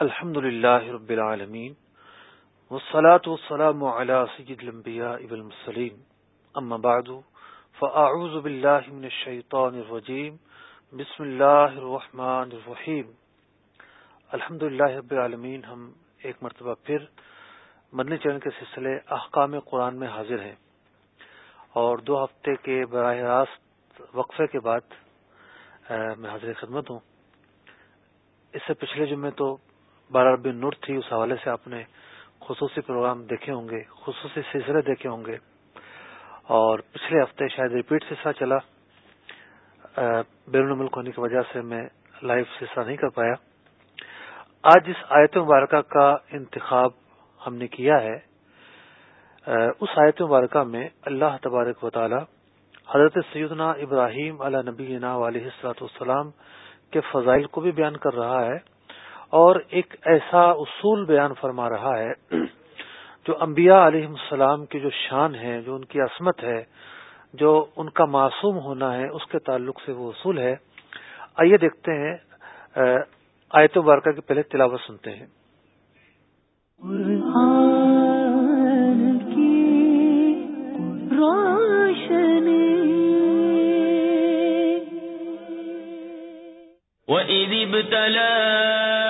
الحمد لله رب العالمين والصلاة والسلام على سيد الانبياء والمرسلين اما بعد، فاعوذ بالله من الشيطان الرجيم بسم الله الرحمن الرحيم الحمد لله رب العالمین، ہم ایک مرتبہ پھر مدنی چرن کے سلسلے احکام قرآن میں حاضر ہیں اور دو ہفتے کے براہ راست وقفے کے بعد میں حاضر خدمت ہوں۔ اس سے پچھلے جمعے تو بارہ ربی نور تھی، اس حوالے سے آپ نے خصوصی پروگرام دیکھے ہوں گے، خصوصی سلسلے دیکھے ہوں گے۔ اور پچھلے ہفتے شاید ریپیٹ سلسلہ چلا۔ بیرون ملک ہونے کی وجہ سے میں لائیو سلسلہ نہیں کر پایا۔ آج جس آیت مبارکہ کا انتخاب ہم نے کیا ہے۔ اس آیت مبارکہ میں اللہ تبارک و تعالی حضرت سیدنا ابراہیم علیہ نبی علیہ السلاۃ والسلام کے فضائل کو بھی بیان کر رہا ہے۔ اور ایک ایسا اصول بیان فرما رہا ہے جو انبیاء علیہ السلام کی جو شان ہے جو ان کی عصمت ہے جو ان کا معصوم ہونا ہے اس کے تعلق سے وہ اصول ہے۔ آئیے دیکھتے ہیں آیت وارکا کی پہلے تلاوت سنتے ہیں۔ وَإِذِ ابْتَلَى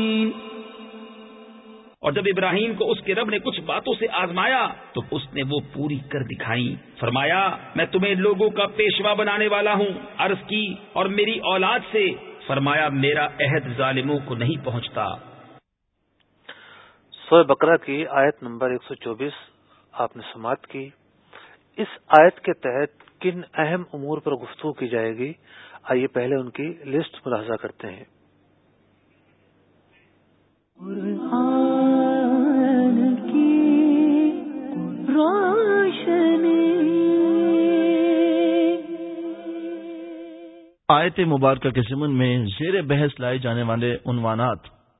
اور جب ابراہیم کو اس کے رب نے کچھ باتوں سے آزمایا تو اس نے وہ پوری کر دکھائی۔ فرمایا میں تمہیں لوگوں کا پیشوا بنانے والا ہوں عرض کی اور میری اولاد سے۔ فرمایا میرا عہد ظالموں کو نہیں پہنچتا۔ سو بکرا کی آیت نمبر 124 آپ نے سماعت کی۔ اس آیت کے تحت کن اہم امور پر گفتگو کی جائے گی؟ آئیے پہلے ان کی لسٹ ملاحظہ کرتے ہیں۔ آیت مبارکہ کے ضمن میں زیر بحث لائے جانے والے عنوانات۔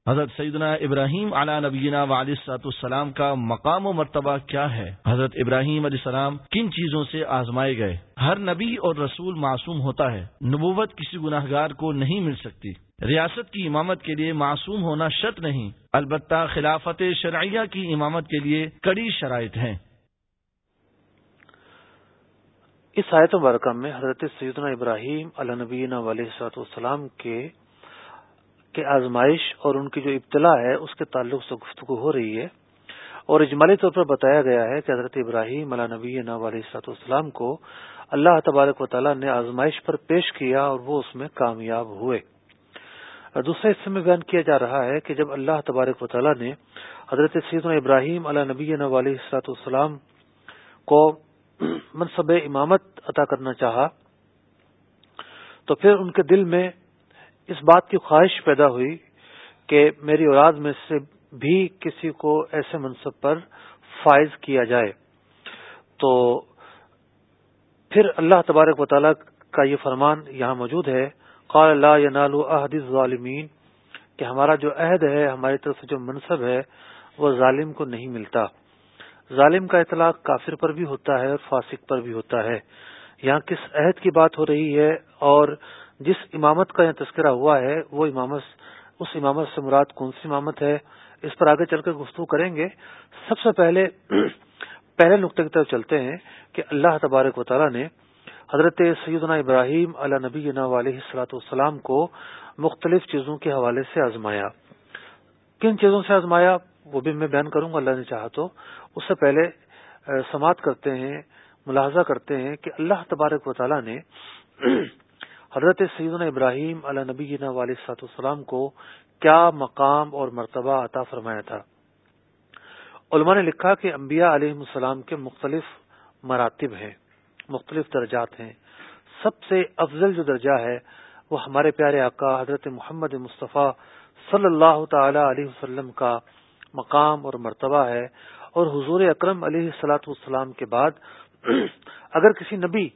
حضرت سیدنا ابراہیم علی نبینا علیہ سات السلام کا مقام و مرتبہ کیا ہے؟ حضرت ابراہیم علیہ السلام کن چیزوں سے آزمائے گئے؟ ہر نبی اور رسول معصوم ہوتا ہے، نبوت کسی گناہ گار کو نہیں مل سکتی۔ ریاست کی امامت کے لیے معصوم ہونا شرط نہیں، البتہ خلافت شرعیہ کی امامت کے لیے کڑی شرائط ہیں۔ اس آیت مبارکہ میں حضرت سیدنا ابراہیم علیہ نبینا علیہ السلام کے کے آزمائش اور ان کی جو ابتلا ہے، اس کے تعلق سے گفتگو ہو رہی ہے۔ اور اجمالی طور پر بتایا گیا ہے کہ حضرت ابراہیم علیہ نبی علیہ السلام کو اللہ تبارک و تعالیٰ نے آزمائش پر پیش کیا اور وہ اس میں کامیاب ہوئے۔ دوسرے حصے میں بیان کیا جا رہا ہے کہ جب اللہ تبارک و تعالیٰ نے حضرت سیدنا ابراہیم علیہ نبی علیہ صلاحت السلام کو منصب امامت عطا کرنا چاہا، تو پھر ان کے دل میں اس بات کی خواہش پیدا ہوئی کہ میری اولاد میں سے بھی کسی کو ایسے منصب پر فائز کیا جائے۔ تو پھر اللہ تبارک و تعالیٰ کا یہ فرمان یہاں موجود ہے، قال اللہ ینال عہد ظالمین کہ ہمارا جو عہد ہے، ہماری طرف سے جو منصب ہے، وہ ظالم کو نہیں ملتا۔ ظالم کا اطلاق کافر پر بھی ہوتا ہے اور فاسق پر بھی ہوتا ہے۔ یہاں کس عہد کی بات ہو رہی ہے اور جس امامت کا یہاں تذکرہ ہوا ہے، وہ امامت، اس امامت سے مراد کون سی امامت ہے؟ اس پر آگے چل کر گفتگو کریں گے۔ سب سے پہلے پہلے نقطے کی طرف چلتے ہیں کہ اللہ تبارک و تعالیٰ نے حضرت سیدنا ابراہیم علیہ نبی علیہ السلاۃ والسلام کو مختلف چیزوں کے حوالے سے آزمایا۔ کن چیزوں سے آزمایا؟ وہ بھی میں بیان کروں گا، اللہ نے چاہا تو۔ اس سے پہلے سماعت کرتے ہیں، ملاحظہ کرتے ہیں کہ اللہ تبارک و تعالیٰ نے حضرت سیدنا ابراہیم علیہ نبی علیہ سات السلام کو کیا مقام اور مرتبہ عطا فرمایا تھا؟ علماء نے لکھا کہ انبیاء علیہ السلام کے مختلف مراتب ہیں، مختلف درجات ہیں۔ سب سے افضل جو درجہ ہے وہ ہمارے پیارے آقا حضرت محمد مصطفیٰ صلی اللہ تعالی علیہ وسلم کا مقام اور مرتبہ ہے۔ اور حضور اکرم علیہ السلاۃ والسلام کے بعد اگر کسی نبی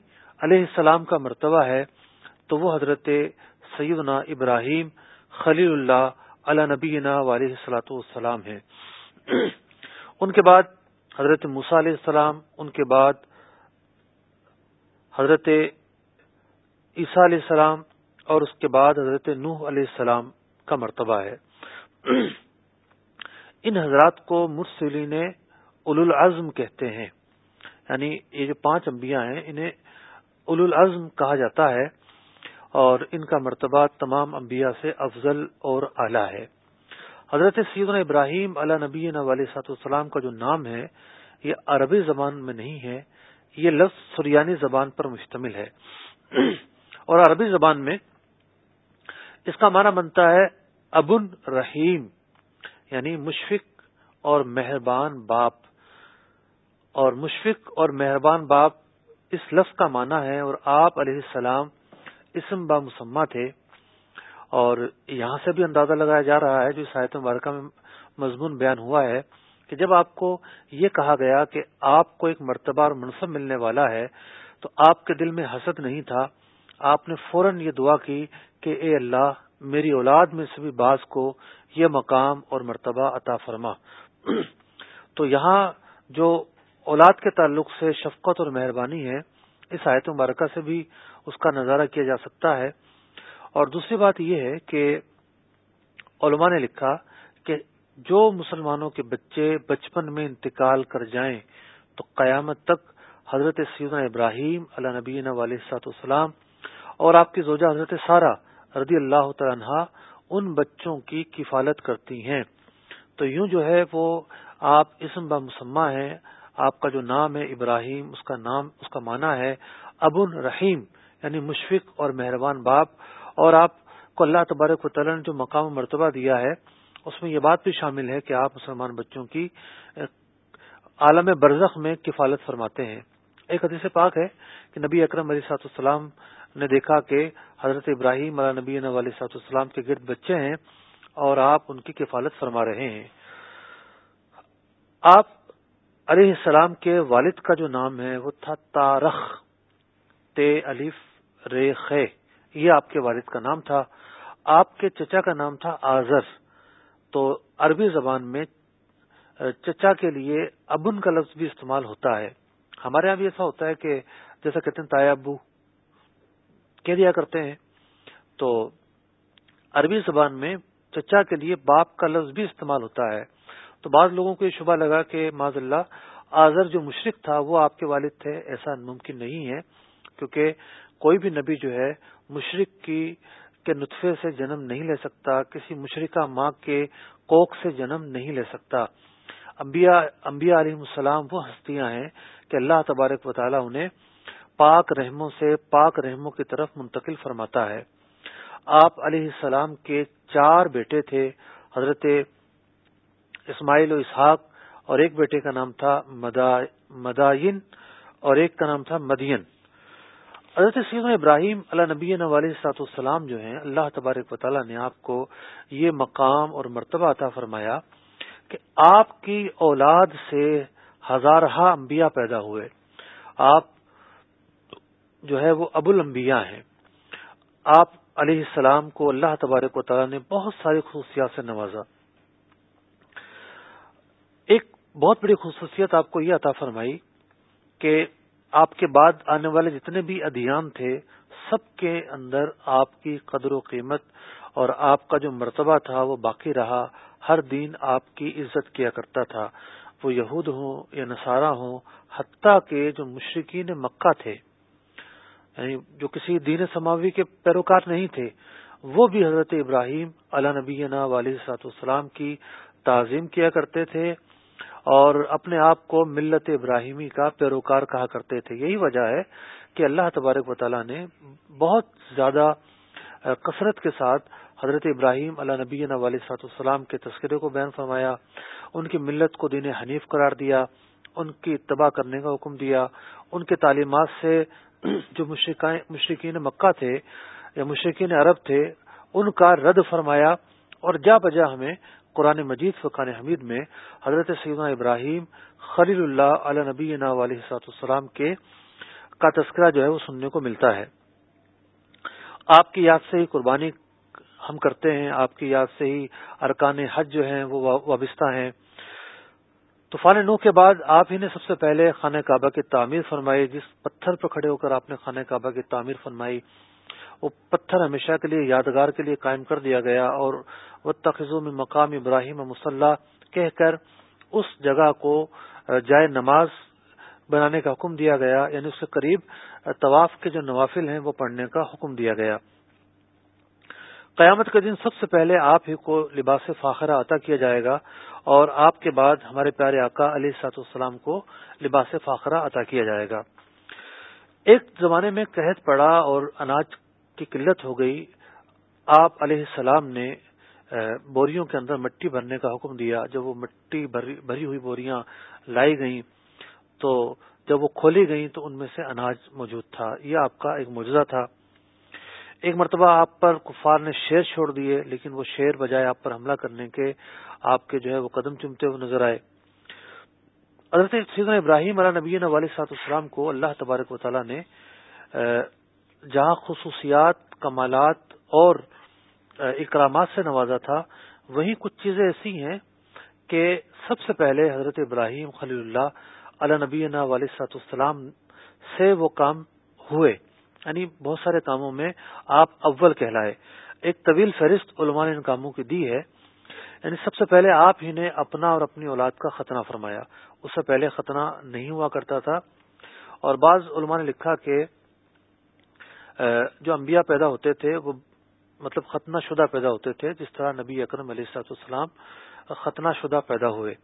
علیہ السلام کا مرتبہ ہے تو وہ حضرت سیدنا ابراہیم خلیل اللہ علیہ نبی علیہ السلاۃ والسلام ہے ان کے بعد حضرت موسا علیہ السلام، ان کے بعد حضرت عیسیٰ علیہ السلام اور اس کے بعد حضرت نوح علیہ السلام کا مرتبہ ہے۔ ان حضرات کو مرسلین اول العزم کہتے ہیں۔ یعنی یہ جو پانچ انبیاء ہیں، انہیں اول العزم کہا جاتا ہے اور ان کا مرتبہ تمام انبیاء سے افضل اور اعلیٰ ہے۔ حضرت سیدنا ابراہیم علیہ نبی علیہ سات السلام کا جو نام ہے، یہ عربی زبان میں نہیں ہے، یہ لفظ سریانی زبان پر مشتمل ہے۔ اور عربی زبان میں اس کا معنی بنتا ہے ابن رحیم یعنی مشفق اور مہربان باپ۔ اور مشفق اور مہربان باپ اس لفظ کا معنی ہے اور آپ علیہ السلام اسم با مسمہ تھے اور یہاں سے بھی اندازہ لگایا جا رہا ہے جو ساحت مبارکہ میں مضمون بیان ہوا ہے کہ جب آپ کو یہ کہا گیا کہ آپ کو ایک مرتبہ اور منصب ملنے والا ہے تو آپ کے دل میں حسد نہیں تھا، آپ نے فوراً یہ دعا کی کہ اے اللہ، میری اولاد میں سے بھی بعض کو یہ مقام اور مرتبہ عطا فرما۔ تو یہاں جو اولاد کے تعلق سے شفقت اور مہربانی ہے۔ اس آیت مبارکہ سے بھی اس کا نظارہ کیا جا سکتا ہے۔ اور دوسری بات یہ ہے کہ علماء نے لکھا کہ جو مسلمانوں کے بچے بچپن میں انتقال کر جائیں تو قیامت تک حضرت سیدنا ابراہیم علیہ نبی علیہ سات والسلام اور آپ کی زوجہ حضرت سارا رضی اللہ تعالیٰ ان بچوں کی کفالت کرتی ہیں۔ تو یوں جو ہے وہ آپ اسم مسمہ ہیں۔ آپ کا جو نام ہے ابراہیم، اس کا نام، اس کا معنی ہے ابن رحیم یعنی مشفق اور مہربان باپ۔ اور آپ کو اللہ تبارک و تعالیٰ نے جو مقام و مرتبہ دیا ہے، اس میں یہ بات بھی شامل ہے کہ آپ مسلمان بچوں کی عالم برزخ میں کفالت فرماتے ہیں۔ ایک حدیث پاک ہے کہ نبی اکرم علیہ سات السلام نے دیکھا کہ حضرت ابراہیم علیہ نبی علیہ سات السلام کے گرد بچے ہیں اور آپ ان کی کفالت فرما رہے ہیں۔ آپ علیہ السلام کے والد کا جو نام ہے وہ تھا تارخ تے الف رے خے یہ آپ کے والد کا نام تھا۔ آپ کے چچا کا نام تھا آزر۔ تو عربی زبان میں چچا کے لیے ابن کا لفظ بھی استعمال ہوتا ہے۔ ہمارے یہاں بھی ایسا ہوتا ہے کہ جیسا کہتے ہیں تایا ابو، کہہ دیا کرتے ہیں۔ تو عربی زبان میں چچا کے لیے باپ کا لفظ بھی استعمال ہوتا ہے۔ تو بعض لوگوں کو یہ شبہ لگا کہ معذ اللہ آزر جو مشرق تھا وہ آپ کے والد تھے، ایسا ممکن نہیں ہے، کیونکہ کوئی بھی نبی جو ہے مشرق کی، کے نطفے سے جنم نہیں لے سکتا، کسی مشرقہ ماں کے کوک سے جنم نہیں لے سکتا۔ انبیاء انبیاء علیہ السلام وہ ہستیاں ہیں کہ اللہ تبارک و تعالیٰ انہیں پاک رحموں سے پاک رحموں کی طرف منتقل فرماتا ہے۔ آپ علیہ السلام کے چار بیٹے تھے، حضرت اسماعیل و اسحاق اور ایک بیٹے کا نام تھا مدائن اور ایک کا نام تھا مدین۔ حضرت سید ابراہیم اللہ نبی علیہ سات السلام جو ہیں، اللہ تبارک و تعالیٰ نے آپ کو یہ مقام اور مرتبہ عطا فرمایا کہ آپ کی اولاد سے ہزارہ انبیاء پیدا ہوئے۔ آپ جو ہے وہ ابو الانبیاء ہیں۔ آپ علیہ السلام کو اللہ تبارک و تعالیٰ نے بہت ساری خصوصیات سے نوازا ایک بہت بڑی خصوصیت آپ کو یہ عطا فرمائی کہ آپ کے بعد آنے والے جتنے بھی ادھیان تھے، سب کے اندر آپ کی قدر و قیمت اور آپ کا جو مرتبہ تھا وہ باقی رہا۔ ہر دین آپ کی عزت کیا کرتا تھا۔ وہ یہود ہوں یا نصارہ ہوں، حتیٰ کے جو مشرقین مکہ تھے یعنی جو کسی دین سماوی کے پیروکار نہیں تھے، وہ بھی حضرت ابراہیم علیہ نبی علیہ سات والسلام کی تعظیم کیا کرتے تھے۔ اور اپنے آپ کو ملت ابراہیمی کا پیروکار کہا کرتے تھے۔ یہی وجہ ہے کہ اللہ تبارک و تعالیٰ نے بہت زیادہ کثرت کے ساتھ حضرت ابراہیم علیہ نبی علیہ سات السلام کے تذکرے کو بیان فرمایا، ان کی ملت کو دین حنیف قرار دیا، ان کی اتباع کرنے کا حکم دیا، ان کے تعلیمات سے جو مشرقین مکہ تھے یا مشرقین عرب تھے، ان کا رد فرمایا اور جا بجا ہمیں قرآن مجید فقان حمید میں حضرت سیدنا ابراہیم خلیل اللہ علیہ نبی نا علیہ السلام کے کا تذکرہ جو ہے وہ سننے کو ملتا ہے۔ آپ کی یاد سے ہی قربانی ہم کرتے ہیں، آپ کی یاد سے ہی ارکان حج جو ہیں وہ وابستہ ہیں۔ طوفان نو کے بعد آپ ہی نے سب سے پہلے خانہ کعبہ کی تعمیر فرمائی، جس پتھر پر کھڑے ہو کر آپ نے خانہ کعبہ کی تعمیر فرمائی۔ وہ پتھر ہمیشہ کے لیے، یادگار کے لیے قائم کر دیا گیا اور وہ تخذوں میں مقام ابراہیم مسلح کہہ کر اس جگہ کو جائے نماز بنانے کا حکم دیا گیا یعنی اس کے قریب طواف کے جو نوافل ہیں وہ پڑھنے کا حکم دیا گیا۔ قیامت کے دن سب سے پہلے آپ ہی کو لباس فاخرہ عطا کیا جائے گا اور آپ کے بعد ہمارے پیارے آقا علی سات السلام کو لباس فاخرہ عطا کیا جائے گا۔ ایک زمانے میں قحط پڑا اور اناج کی قلت ہو گئی۔ آپ علیہ السلام نے بوریوں کے اندر مٹی بھرنے کا حکم دیا۔ جب وہ مٹی بھری ہوئی بوریاں لائی گئیں، تو جب وہ کھولی گئیں، تو ان میں سے اناج موجود تھا۔ یہ آپ کا ایک معجزہ تھا۔ ایک مرتبہ آپ پر کفار نے شیر چھوڑ دیے، لیکن وہ شیر بجائے آپ پر حملہ کرنے کے آپ کے جو ہے وہ قدم چمتے ہوئے نظر آئے۔ حضرت سیدنا ابراہیم علیہ نبی علیہ سات السلام کو اللہ تبارک و تعالیٰ نے جہاں خصوصیات، کمالات اور اکرامات سے نوازا تھا۔ وہیں کچھ چیزیں ایسی ہیں کہ سب سے پہلے حضرت ابراہیم خلی اللہ علیہ نبی علیہ سات السلام سے وہ کام ہوئے۔ یعنی بہت سارے کاموں میں آپ اول کہلائے۔ ایک طویل فہرست علماء نے ان کاموں کی دی ہے۔ یعنی سب سے پہلے آپ ہی نے اپنا اور اپنی اولاد کا ختنہ فرمایا۔ اس سے پہلے ختنہ نہیں ہوا کرتا تھا۔ اور بعض علماء نے لکھا کہ جو انبیاء پیدا ہوتے تھے، وہ مطلب ختنہ شدہ پیدا ہوتے تھے، جس طرح نبی اکرم علیہ سات السلام ختنہ شدہ پیدا ہوئے۔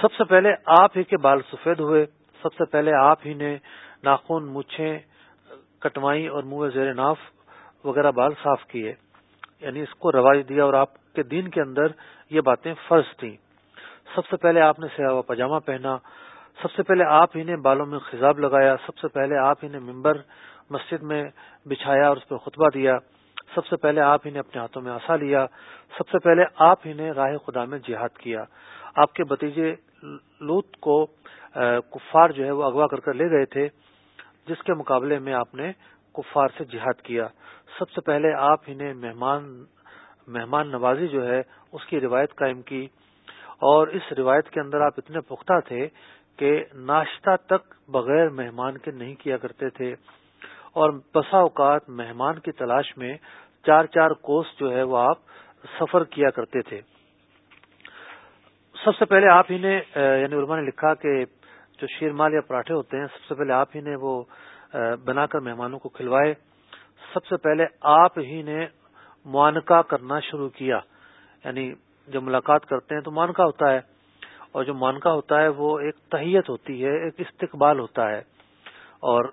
سب سے پہلے آپ ہی کے بال سفید ہوئے، سب سے پہلے آپ ہی نے ناخن، مچھیں کٹوائی اور منہ زیر ناف وغیرہ بال صاف کیے۔ یعنی اس کو رواج دیا اور آپ کے دین کے اندر یہ باتیں فرض تھیں۔ سب سے پہلے آپ نے سیاح پاجامہ پہنا، سب سے پہلے آپ ہی نے بالوں میں خزاب لگایا، سب سے پہلے آپ ہی نے ممبر مسجد میں بچھایا اور اس پہ خطبہ دیا۔ سب سے پہلے آپ ہی نے اپنے ہاتھوں میں آسا لیا، سب سے پہلے آپ ہی نے راہ خدا میں جہاد کیا۔ آپ کے بتیجے لوت کو کفار جو ہے وہ اغوا کر کر لے گئے تھے، جس کے مقابلے میں آپ نے کفار سے جہاد کیا۔ سب سے پہلے آپ ہی نے مہمان مہمان نوازی جو ہے، اس کی روایت قائم کی۔ اور اس روایت کے اندر آپ اتنے پختہ تھے کہ ناشتہ تک بغیر مہمان کے نہیں کیا کرتے تھے۔ اور بسا اوقات مہمان کی تلاش میں چار چار کوس جو ہے وہ آپ سفر کیا کرتے تھے۔ سب سے پہلے آپ ہی نے یعنی علماء نے لکھا کہ جو شیر مال یا پراٹھے ہوتے ہیں، سب سے پہلے آپ ہی نے وہ بنا کر مہمانوں کو کھلوائے۔ سب سے پہلے آپ ہی نے معانقہ کرنا شروع کیا۔ یعنی جب ملاقات کرتے ہیں تو معانقہ ہوتا ہے۔ اور جو معانقہ ہوتا ہے وہ ایک تہیت ہوتی ہے، ایک استقبال ہوتا ہے۔ اور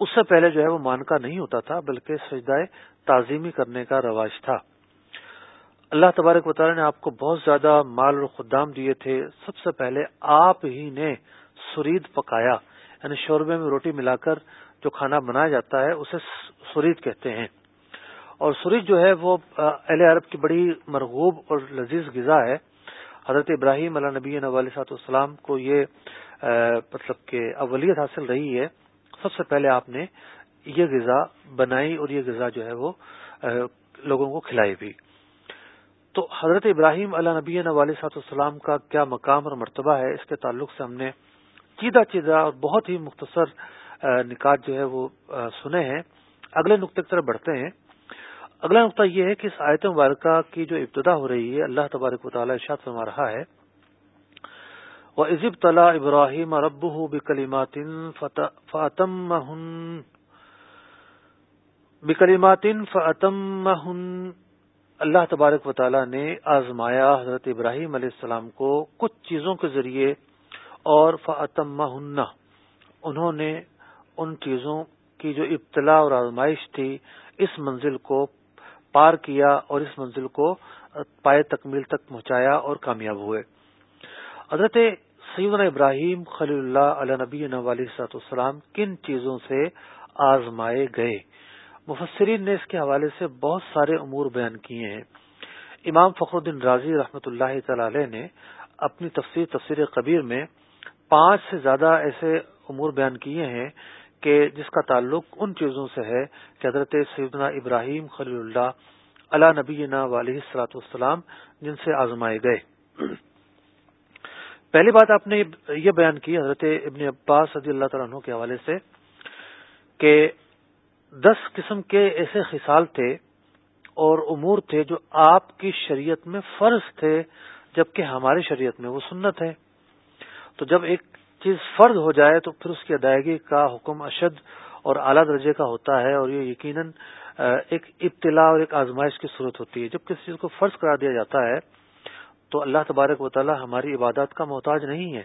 اس سے پہلے جو ہے وہ مانکا نہیں ہوتا تھا، بلکہ سجدائے تعظیمی کرنے کا رواج تھا۔ اللہ تبارک وطالعہ نے آپ کو بہت زیادہ مال اور خدام دیے تھے۔ سب سے پہلے آپ ہی نے سرید پکایا یعنی شوربے میں روٹی ملا کر جو کھانا بنایا جاتا ہے، اسے سرید کہتے ہیں۔ اور سرید جو ہے وہ اہل عرب کی بڑی مرغوب اور لذیذ غذا ہے۔ حضرت ابراہیم علیہ نبی علیہ سات السلام کو یہ مطلب کہ اولیت حاصل رہی ہے۔ سب سے پہلے آپ نے یہ غذا بنائی اور یہ غذا جو ہے وہ لوگوں کو کھلائی بھی۔ تو حضرت ابراہیم علیہ نبی علیہ صاحب السلام کا کیا مقام اور مرتبہ ہے؟ اس کے تعلق سے ہم نے چیدہ چیدہ اور بہت ہی مختصر نکات جو ہے وہ سنے ہیں۔ اگلے نقطے کی طرف بڑھتے ہیں۔ اگلا نقطہ یہ ہے کہ اس آیت مبارکہ کی جو ابتدا ہو رہی ہے، اللہ تبارک و تعالیٰ ارشاد فرما رہا ہے وہ عزب طلح ابراہیم رب بکلیمات فعتم بکلیماتن فعتم اللہ تبارک و تعالی نے آزمایا حضرت ابراہیم علیہ السلام کو کچھ چیزوں کے ذریعے اور فعتم انہوں نے ان چیزوں کی جو ابتلا اور آزمائش تھی، اس منزل کو پار کیا اور اس منزل کو پائے تکمیل تک پہنچایا اور کامیاب ہوئے۔ حضرت سیدنا ابراہیم خلی اللہ علیہ نبی علیہ السلام کن چیزوں سے آزمائے گئے؟ مفسرین نے اس کے حوالے سے بہت سارے امور بیان کیے ہیں۔ امام فخر الدین راضی رحمۃ اللہ تعالی نے اپنی تفسیر تفسیر قبیر میں پانچ سے زیادہ ایسے امور بیان کیے ہیں کہ جس کا تعلق ان چیزوں سے ہے کہ حضرت سیدنا ابراہیم خلی اللہ علا نبی علیہ السلاۃ والسلام جن سے آزمائے گئے۔ پہلی بات آپ نے یہ بیان کی حضرت ابن عباس رضی اللہ تعالیٰ عنہ کے حوالے سے کہ دس قسم کے ایسے خصال تھے اور امور تھے جو آپ کی شریعت میں فرض تھے، جبکہ ہماری شریعت میں وہ سنت ہے تو جب ایک چیز فرض ہو جائے تو پھر اس کی ادائیگی کا حکم اشد اور اعلیٰ درجے کا ہوتا ہے اور یہ یقیناً ایک ابتلا اور ایک آزمائش کی صورت ہوتی ہے۔ جب کسی چیز کو فرض کرا دیا جاتا ہے تو اللہ تبارک و تعالی ہماری عبادات کا محتاج نہیں ہے۔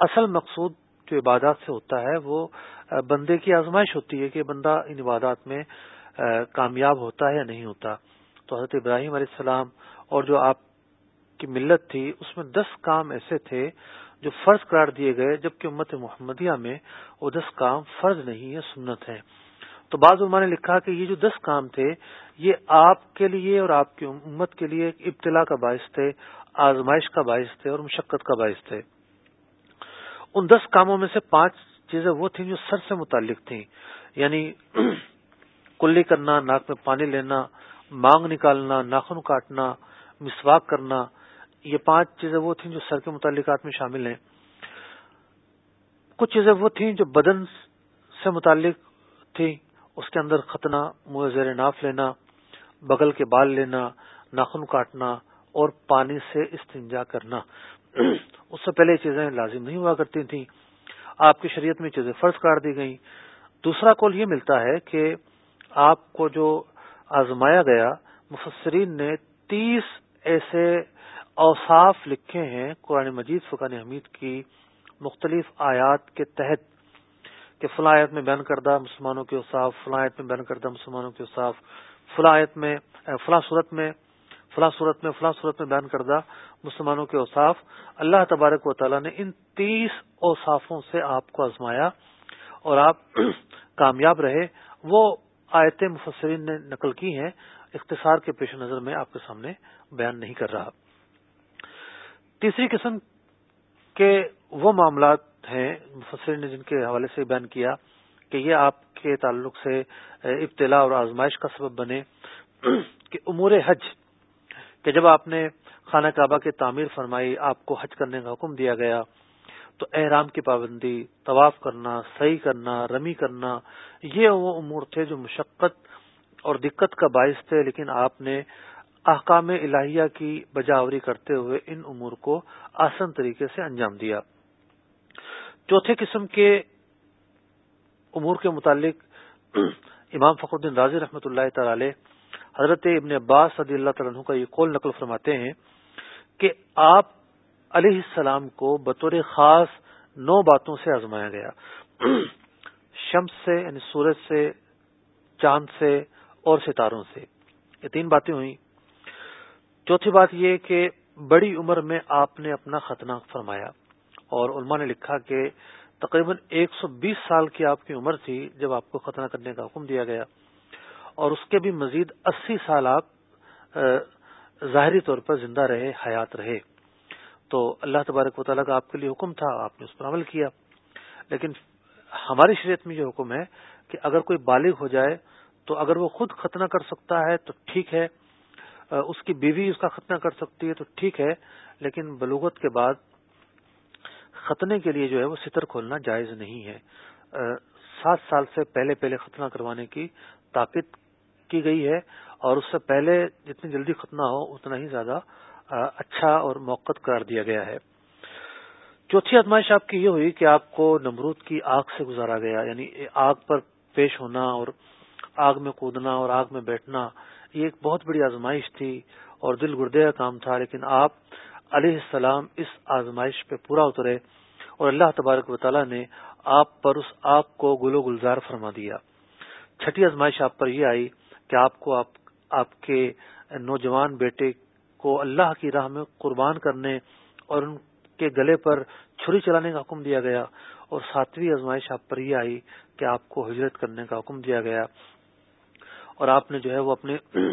اصل مقصود جو عبادات سے ہوتا ہے وہ بندے کی آزمائش ہوتی ہے کہ بندہ ان عبادات میں کامیاب ہوتا ہے یا نہیں ہوتا۔ تو حضرت ابراہیم علیہ السلام اور جو آپ کی ملت تھی، اس میں دس کام ایسے تھے جو فرض قرار دیے گئے، جبکہ امت محمدیہ میں وہ دس کام فرض نہیں ہے، سنت ہے تو بعض علماء نے لکھا کہ یہ جو دس کام تھے، یہ آپ کے لیے اور آپ کی امت کے لیے ایک ابتلا کا باعث تھے، آزمائش کا باعث تھے اور مشقت کا باعث تھے۔ ان دس کاموں میں سے پانچ چیزیں وہ تھیں جو سر سے متعلق تھیں۔ یعنی کلی کرنا، ناک میں پانی لینا، مانگ نکالنا، ناخن کاٹنا، مسواک کرنا، یہ پانچ چیزیں وہ تھیں جو سر کے متعلقات میں شامل ہیں۔ کچھ چیزیں وہ تھیں جو بدن سے متعلق تھیں۔ اس کے اندر ختنہ، منہ زیر ناف لینا، بغل کے بال لینا، ناخن کاٹنا اور پانی سے استنجا کرنا۔ اس سے پہلے یہ چیزیں لازم نہیں ہوا کرتی تھیں۔ آپ کی شریعت میں چیزیں فرض کاٹ دی گئیں۔ دوسرا کول یہ ملتا ہے کہ آپ کو جو آزمایا گیا، مفسرین نے تیس ایسے اوصاف لکھے ہیں، قرآن مجید فقان حمید کی مختلف آیات کے تحت۔ کہ فلایت میں بیان کردہ مسلمانوں کے اوصاف فلایت میں بیان کردہ مسلمانوں کے اوصاف فلایت میں فلاں صورت میں، فلاں صورت میں، فلاں صورت میں بیان کردہ مسلمانوں کے اوصاف۔ اللہ تبارک و تعالیٰ نے ان تیس اوصافوں سے آپ کو آزمایا اور آپ کامیاب رہے۔ وہ آیت مفسرین نے نقل کی ہیں۔ اختصار کے پیش نظر میں آپ کے سامنے بیان نہیں کر رہا۔ تیسری قسم کے وہ معاملات ہیں۔ مفسرین نے جن کے حوالے سے بیان کیا کہ یہ آپ کے تعلق سے ابتلا اور آزمائش کا سبب بنے کہ امور حج، کہ جب آپ نے خانہ کعبہ کی تعمیر فرمائی، آپ کو حج کرنے کا حکم دیا گیا، تو احرام کی پابندی، طواف کرنا صحیح کرنا، رمی کرنا، یہ وہ امور تھے جو مشقت اور دقت کا باعث تھے، لیکن آپ نے احکام الہیہ کی بجاوری کرتے ہوئے ان امور کو آسن طریقے سے انجام دیا۔ چوتھے قسم کے امور کے متعلق امام فخر الدین راضی رحمۃ اللہ تعالی حضرت ابن عباس صدی اللہ تعالیٰ کا یہ قول نقل فرماتے ہیں کہ آپ علیہ السلام کو بطور خاص نو باتوں سے آزمایا گیا۔ شمس سے یعنی سورج سے، چاند سے اور ستاروں سے۔ یہ تین باتیں ہوئیں۔ چوتھی بات یہ کہ بڑی عمر میں آپ نے اپنا ختنہ فرمایا۔ اور علماء نے لکھا کہ تقریباً ایک سو بیس سال کی آپ کی عمر تھی جب آپ کو ختنہ کرنے کا حکم دیا گیا۔ اور اس کے بھی مزید اسی سال آپ ظاہری طور پر زندہ رہے، حیات رہے۔ تو اللہ تبارک و تعالیٰ کا آپ کے لیے حکم تھا، آپ نے اس پر عمل کیا۔ لیکن ہماری شریعت میں یہ حکم ہے کہ اگر کوئی بالغ ہو جائے تو اگر وہ خود ختنہ کر سکتا ہے تو ٹھیک ہے اس کی بیوی اس کا ختنہ کر سکتی ہے تو ٹھیک ہے، لیکن بلوغت کے بعد ختنے کے لیے جو ہے وہ ستر کھولنا جائز نہیں ہے۔ سات سال سے پہلے پہلے ختنہ کروانے کی طاقت کی گئی ہے اور اس سے پہلے جتنی جلدی ختنہ ہو اتنا ہی زیادہ اچھا اور موقع قرار دیا گیا ہے۔ چوتھی ازمائش آپ کی یہ ہوئی کہ آپ کو نمرود کی آگ سے گزارا گیا یعنی آگ پر پیش ہونا اور آگ میں کودنا اور آگ میں بیٹھنا، یہ ایک بہت بڑی آزمائش تھی اور دل گردے کا کام تھا، لیکن آپ علیہ السلام اس آزمائش پہ پورا اترے اور اللہ تبارک و تعالیٰ نے آپ پر اس آگ کو گلو گلزار فرما دیا۔ چھٹی آزمائش آپ پر یہ آئی کہ آپ کو آپ آپ کے نوجوان بیٹے کو اللہ کی راہ میں قربان کرنے اور ان کے گلے پر چھری چلانے کا حکم دیا گیا اور ساتویں آزمائش آپ پر یہ آئی کہ آپ کو ہجرت کرنے کا حکم دیا گیا۔ اور آپ نے جو ہے وہ اپنے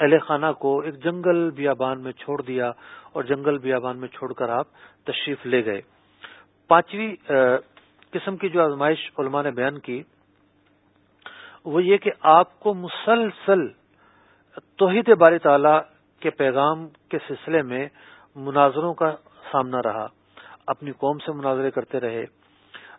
اہل خانہ کو ایک جنگل بیابان میں چھوڑ دیا اور جنگل بیابان میں چھوڑ کر آپ تشریف لے گئے۔ پانچویں قسم کی جو آزمائش علماء نے بیان کی، وہ یہ کہ آپ کو مسلسل توحید بار تعالی کے پیغام کے سلسلے میں مناظروں کا سامنا رہا۔ اپنی قوم سے مناظرے کرتے رہے۔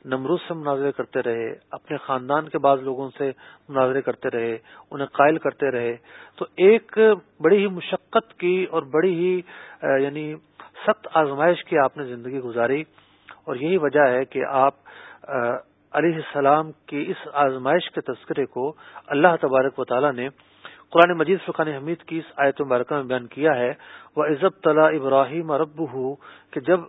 نمرود سے مناظرے کرتے رہے، اپنے خاندان کے بعض لوگوں سے مناظرے کرتے رہے، انہیں قائل کرتے رہے۔ تو ایک بڑی ہی مشقت کی اور بڑی ہی یعنی سخت آزمائش کی آپ نے زندگی گزاری۔ اور یہی وجہ ہے کہ آپ علیہ السلام کی اس آزمائش کے تذکرے کو اللہ تبارک و تعالی نے قرآن مجید فقان حمید کی اس آیت مبارکہ میں بیان کیا ہے۔ وہ عزب طلع ابراہیم رب کہ جب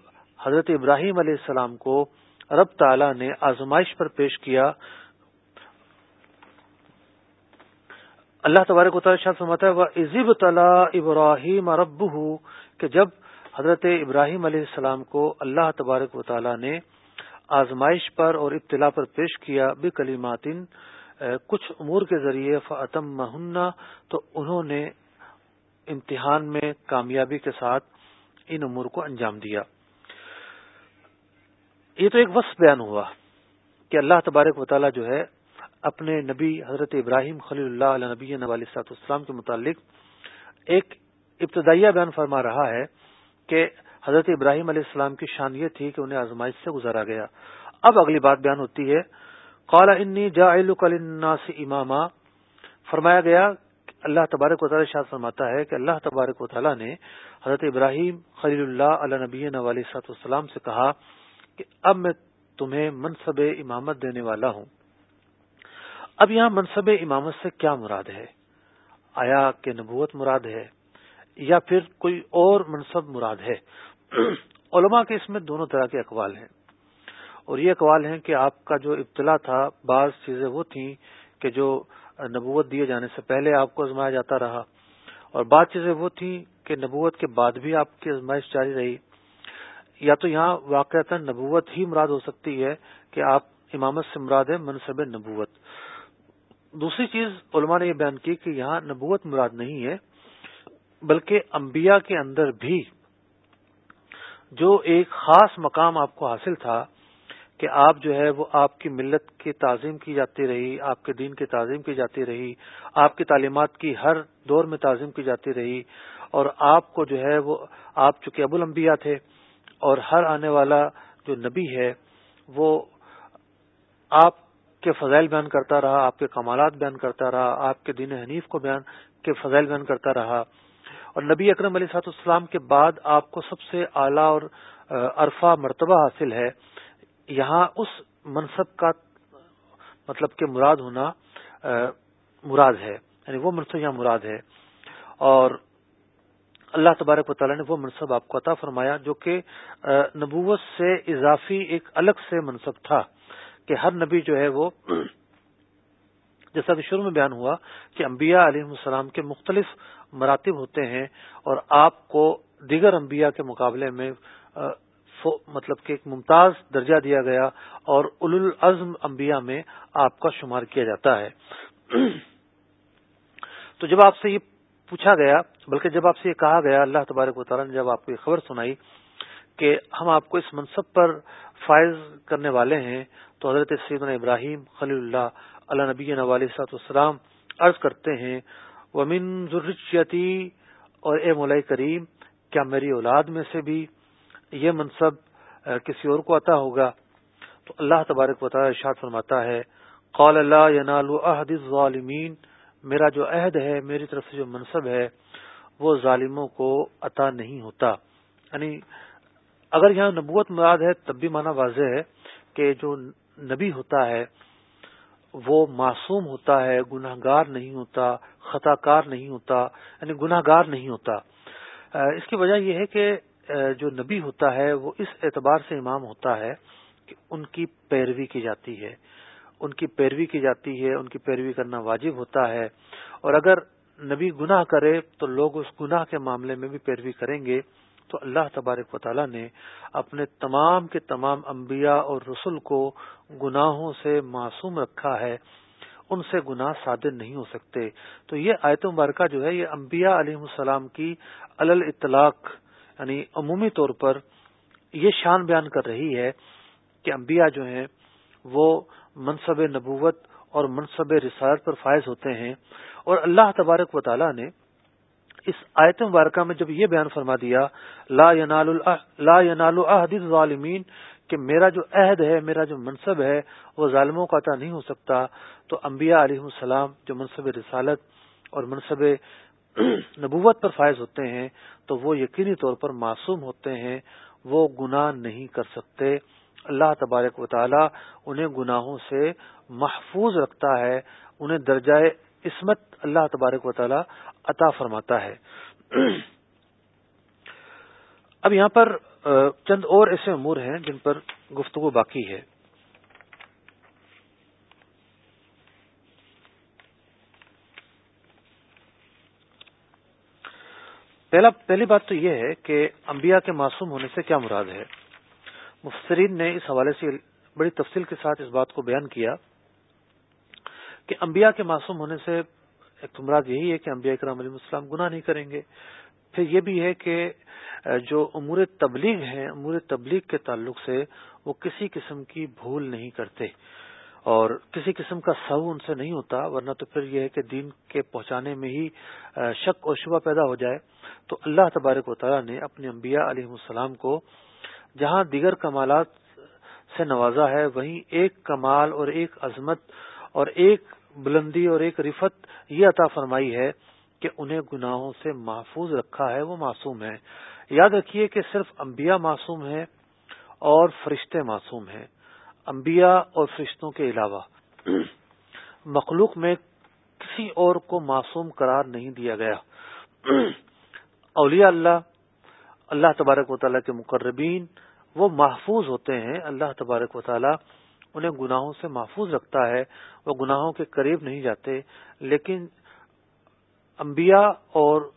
حضرت ابراہیم علیہ السلام کو رب تعالی نے آزمائش پر پیش کیا۔ اللہ تبارک و تعالی فرماتا ہے وہ عزب طلع ابراہیم رب کہ جب حضرت ابراہیم علیہ السلام کو اللہ تبارک و تعالی نے آزمائش پر اور ابتلا پر پیش کیا بے کلیمات کچھ امور کے ذریعے فعتم مہنہ تو انہوں نے امتحان میں کامیابی کے ساتھ ان امور کو انجام دیا۔ یہ تو ایک وصف بیان ہوا کہ اللہ تبارک و تعالی جو ہے اپنے نبی حضرت ابراہیم خلی اللہ علیہ نبی نوالی صاحب السلام کے متعلق ایک ابتدائیہ بیان فرما رہا ہے کہ حضرت ابراہیم علیہ السلام کی شان یہ تھی کہ انہیں آزمائش سے گزارا گیا۔ اب اگلی بات بیان ہوتی ہے۔ قال انی جا الناس اماما۔ فرمایا گیا اللہ تبارک و تعالی شاہ فرماتا ہے کہ اللہ تبارک و تعالی نے حضرت ابراہیم خلیل اللہ علیہ نبی نوالی صاحب السلام سے کہا کہ اب میں تمہیں منصب امامت دینے والا ہوں۔ اب یہاں منصب امامت سے کیا مراد ہے؟ آیا کہ نبوت مراد ہے یا پھر کوئی اور منصب مراد ہے؟ علماء کے اس میں دونوں طرح کے اقوال ہیں۔ اور یہ اقوال ہیں کہ آپ کا جو ابتلا تھا، بعض چیزیں وہ تھیں کہ جو نبوت دیے جانے سے پہلے آپ کو آزمایا جاتا رہا۔ اور بعض چیزیں وہ تھیں کہ نبوت کے بعد بھی آپ کی آزمائش جاری رہی۔ یا تو یہاں واقع نبوت ہی مراد ہو سکتی ہے کہ آپ امامت سے مراد ہے منصب نبوت۔ دوسری چیز علماء نے یہ بیان کی کہ یہاں نبوت مراد نہیں ہے، بلکہ انبیاء کے اندر بھی۔ جو ایک خاص مقام آپ کو حاصل تھا کہ آپ جو ہے وہ آپ کی ملت کی تعظیم کی جاتی رہی، آپ کے دین کی تعظیم کی جاتی رہی، آپ کی تعلیمات کی ہر دور میں تعظیم کی جاتی رہی، اور آپ کو جو ہے وہ، آپ چونکہ ابو الانبیاء تھے اور ہر آنے والا جو نبی ہے، وہ آپ کے فضائل بیان کرتا رہا، آپ کے کمالات بیان کرتا رہا، آپ کے دین حنیف کو بیان کے فضائل بیان کرتا رہا۔ اور نبی اکرم علیہ صاحب السلام کے بعد آپ کو سب سے اعلیٰ اور عرفہ مرتبہ حاصل ہے۔ یہاں اس منصب کا مطلب کہ مراد ہونا مراد ہے۔ یعنی وہ منصب یہاں مراد ہے۔ اور اللہ تبارک و تعالیٰ نے وہ منصب آپ کو عطا فرمایا جو کہ نبوت سے اضافی ایک الگ سے منصب تھا کہ ہر نبی جو ہے وہ جیسا کہ شروع میں بیان ہوا کہ انبیاء علیہ السلام کے مختلف مراتب ہوتے ہیں اور آپ کو دیگر انبیاء کے مقابلے میں مطلب کہ ایک ممتاز درجہ دیا گیا اور اول العزم انبیاء میں آپ کا شمار کیا جاتا ہے۔ تو جب آپ سے یہ پوچھا گیا بلکہ جب آپ سے یہ کہا گیا، اللہ تبارک و تعالیٰ نے جب آپ کو یہ خبر سنائی کہ ہم آپ کو اس منصب پر فائز کرنے والے ہیں، تو حضرت سیدنا ابراہیم خلی اللہ اللہ نبی نوالی صاحب السلام عرض کرتے ہیں، ومن ذرچیتی اور اے مولائی کریم، کیا میری اولاد میں سے بھی یہ منصب کسی اور کو عطا ہوگا؟ تو اللہ تبارک و تعالی ارشاد فرماتا ہے، قال اللہ ینال عہد الظالمین، میرا جو عہد ہے، میری طرف سے جو منصب ہے وہ ظالموں کو عطا نہیں ہوتا۔ یعنی اگر یہاں نبوت مراد ہے، تب بھی مانا واضح ہے کہ جو نبی ہوتا ہے، وہ معصوم ہوتا ہے گناہ گار نہیں ہوتا خطا کار نہیں ہوتا یعنی گناہ گار نہیں ہوتا۔ اس کی وجہ یہ ہے کہ جو نبی ہوتا ہے، وہ اس اعتبار سے امام ہوتا ہے کہ ان کی پیروی کی جاتی ہے۔ ان کی پیروی کی جاتی ہے، ان کی پیروی کرنا واجب ہوتا ہے۔ اور اگر نبی گناہ کرے تو لوگ اس گناہ کے معاملے میں بھی پیروی کریں گے۔ تو اللہ تبارک و تعالیٰ نے اپنے تمام کے تمام انبیاء اور رسول کو گناہوں سے معصوم رکھا ہے۔ ان سے گناہ صادر نہیں ہو سکتے۔ تو یہ آیت مبارکہ جو ہے، یہ انبیاء علیہ السلام کی علل اطلاق یعنی عمومی طور پر یہ شان بیان کر رہی ہے کہ انبیاء جو ہیں، وہ منصب نبوت اور منصب رسالت پر فائز ہوتے ہیں۔ اور اللہ تبارک و تعالی نے اس آیت مبارکہ میں جب یہ بیان فرما دیا، لا ینال لا ینال الظالمین، کہ میرا جو عہد ہے، میرا جو منصب ہے، وہ ظالموں کا عطا نہیں ہو سکتا، تو انبیاء علیہ السلام جو منصب رسالت اور منصب نبوت پر فائز ہوتے ہیں، تو وہ یقینی طور پر معصوم ہوتے ہیں، وہ گناہ نہیں کر سکتے۔ اللہ تبارک و تعالی انہیں گناہوں سے محفوظ رکھتا ہے، انہیں درجۂ عصمت اللہ تبارک و تعالی عطا فرماتا ہے۔ اب یہاں پر چند اور ایسے امور ہیں جن پر گفتگو باقی ہے۔ پہلا، پہلی بات تو یہ ہے کہ انبیاء کے معصوم ہونے سے کیا مراد ہے؟ مفسرین نے اس حوالے سے بڑی تفصیل کے ساتھ اس بات کو بیان کیا۔ کہ انبیاء کے معصوم ہونے سے ایک مراد یہی ہے کہ انبیاء کرام علیہ السلام گناہ نہیں کریں گے۔ پھر یہ بھی ہے کہ جو امور تبلیغ ہیں، امور تبلیغ کے تعلق سے وہ کسی قسم کی بھول نہیں کرتے اور کسی قسم کا سو ان سے نہیں ہوتا، ورنہ تو پھر یہ ہے کہ دین کے پہنچانے میں ہی شک اور شبہ پیدا ہو جائے۔ تو اللہ تبارک و تعالیٰ نے اپنے انبیاء علیہ السلام کو جہاں دیگر کمالات سے نوازا ہے، وہیں ایک کمال اور ایک عظمت اور ایک بلندی اور ایک رفت یہ عطا فرمائی ہے کہ انہیں گناہوں سے محفوظ رکھا ہے، وہ معصوم ہے یاد رکھیے کہ صرف انبیاء معصوم ہیں اور فرشتے معصوم ہیں۔ انبیاء اور فرشتوں کے علاوہ مخلوق میں کسی اور کو معصوم قرار نہیں دیا گیا۔ اولیاء اللہ اللہ تبارک و تعالیٰ کے مقربین وہ محفوظ ہوتے ہیں۔ اللہ تبارک و تعالیٰ انہیں گناہوں سے محفوظ رکھتا ہے وہ گناہوں کے قریب نہیں جاتے۔ لیکن انبیاء اور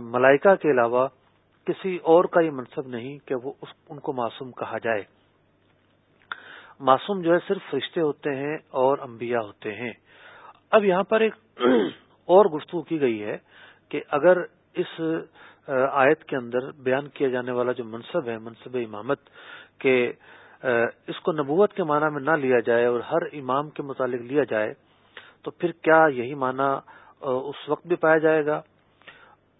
ملائکہ کے علاوہ کسی اور کا یہ منصب نہیں کہ وہ ان کو معصوم کہا جائے۔ معصوم جو ہے صرف فرشتے ہوتے ہیں اور انبیاء ہوتے ہیں۔ اب یہاں پر ایک اور گفتگو کی گئی ہے کہ اگر اس آیت کے اندر بیان کیا جانے والا جو منصب ہے، منصب امامت، کہ اس کو نبوت کے معنی میں نہ لیا جائے اور ہر امام کے متعلق لیا جائے، تو پھر کیا یہی معنی اس وقت بھی پایا جائے گا؟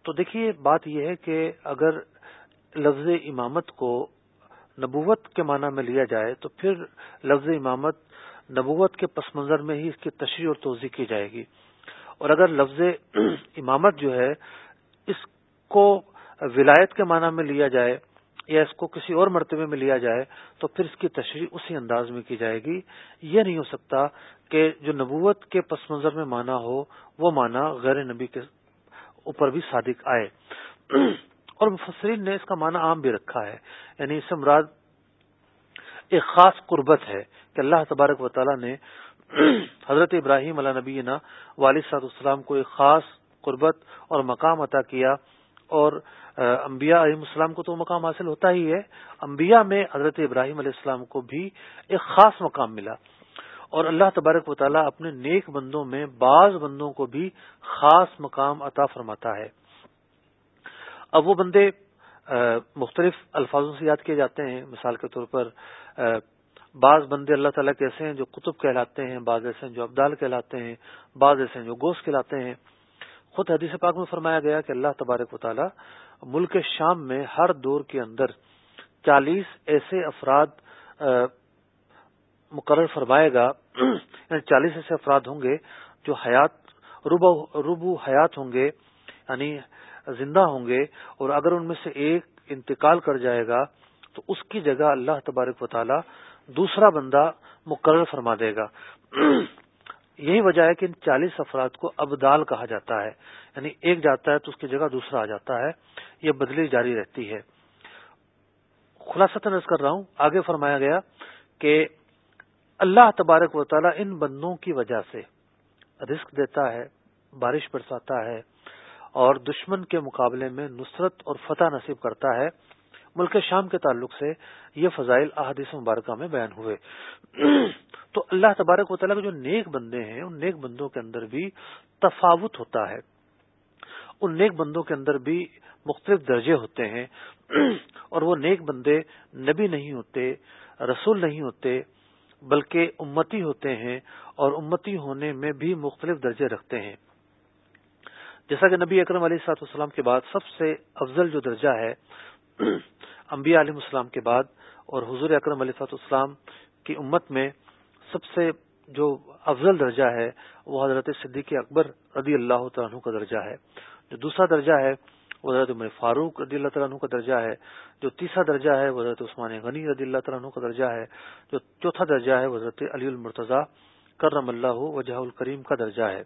تو دیکھیے، بات یہ ہے کہ اگر لفظ امامت کو نبوت کے معنی میں لیا جائے، تو پھر لفظ امامت نبوت کے پس منظر میں ہی اس کی تشریح اور توضیع کی جائے گی۔ اور اگر لفظ امامت جو ہے، اس کو ولایت کے معنی میں لیا جائے یا اس کو کسی اور مرتبے میں لیا جائے تو پھر اس کی تشریح اسی انداز میں کی جائے گی۔ یہ نہیں ہو سکتا کہ جو نبوت کے پس منظر میں مانا ہو، وہ مانا غیر نبی کے اوپر بھی صادق آئے۔ اور مفسرین نے اس کا معنی عام بھی رکھا ہے۔ یعنی اس سے مراد ایک خاص قربت ہے کہ اللہ تبارک و تعالیٰ نے حضرت ابراہیم علیہ نبی والد صاحب السلام کو ایک خاص قربت اور مقام عطا کیا۔ اور انبیاء علیہ السلام کو تو مقام حاصل ہوتا ہی ہے، انبیاء میں حضرت ابراہیم علیہ السلام کو بھی ایک خاص مقام ملا۔ اور اللہ تبارک و تعالیٰ اپنے نیک بندوں میں بعض بندوں کو بھی خاص مقام عطا فرماتا ہے۔ اب وہ بندے مختلف الفاظوں سے یاد کیے جاتے ہیں۔ مثال کے طور پر بعض بندے اللہ تعالیٰ کے ایسے ہیں جو قطب کہلاتے ہیں، بعض ایسے ہیں جو ابدال کہلاتے ہیں، بعض ایسے ہیں جو گوشت کہلاتے ہیں۔ خود حدیث پاک میں فرمایا گیا کہ اللہ تبارک و تعالیٰ ملک شام میں ہر دور کے اندر چالیس ایسے افراد مقرر فرمائے گا یعنی چالیس ایسے افراد ہوں گے جو حیات روبو حیات ہوں گے یعنی زندہ ہوں گے اور اگر ان میں سے ایک انتقال کر جائے گا تو اس کی جگہ اللہ تبارک و تعالی دوسرا بندہ مقرر فرما دے گا۔ یہی وجہ ہے کہ ان چالیس افراد کو ابدال کہا جاتا ہے یعنی ایک جاتا ہے تو اس کی جگہ دوسرا آ جاتا ہے، یہ بدلی جاری رہتی ہے۔ خلاصہ تنظ کر رہا ہوں، آگے فرمایا گیا کہ اللہ تبارک و تعالیٰ ان بندوں کی وجہ سے رزق دیتا ہے، بارش برساتا ہے اور دشمن کے مقابلے میں نصرت اور فتح نصیب کرتا ہے۔ ملک شام کے تعلق سے یہ فضائل احادیث مبارکہ میں بیان ہوئے۔ تو اللہ تبارک و تعالیٰ کے جو نیک بندے ہیں، ان نیک بندوں کے اندر بھی تفاوت ہوتا ہے۔ ان نیک بندوں کے اندر بھی مختلف درجے ہوتے ہیں۔ اور وہ نیک بندے نبی نہیں ہوتے، رسول نہیں ہوتے، بلکہ امتی ہوتے ہیں اور امتی ہونے میں بھی مختلف درجے رکھتے ہیں۔ جیسا کہ نبی اکرم علیہ سات والسلام کے بعد سب سے افضل جو درجہ ہے انبیاء علیہ السلام کے بعد اور حضور اکرم علیہ سات والسلام کی امت میں سب سے جو افضل درجہ ہے وہ حضرت صدیق اکبر رضی اللہ تعالیٰ کا درجہ ہے۔ جو دوسرا درجہ ہے وہ حضرت عمر فاروق رضی اللہ تعالیٰ کا درجہ ہے۔ جو تیسرا درجہ ہے وہ حضرت عثمان غنی رضی اللہ تعالیٰ کا درجہ ہے۔ جو چوتھا درجہ ہے وہ حضرت علی المرتضی کرم اللہ وجہ الکریم کا درجہ ہے۔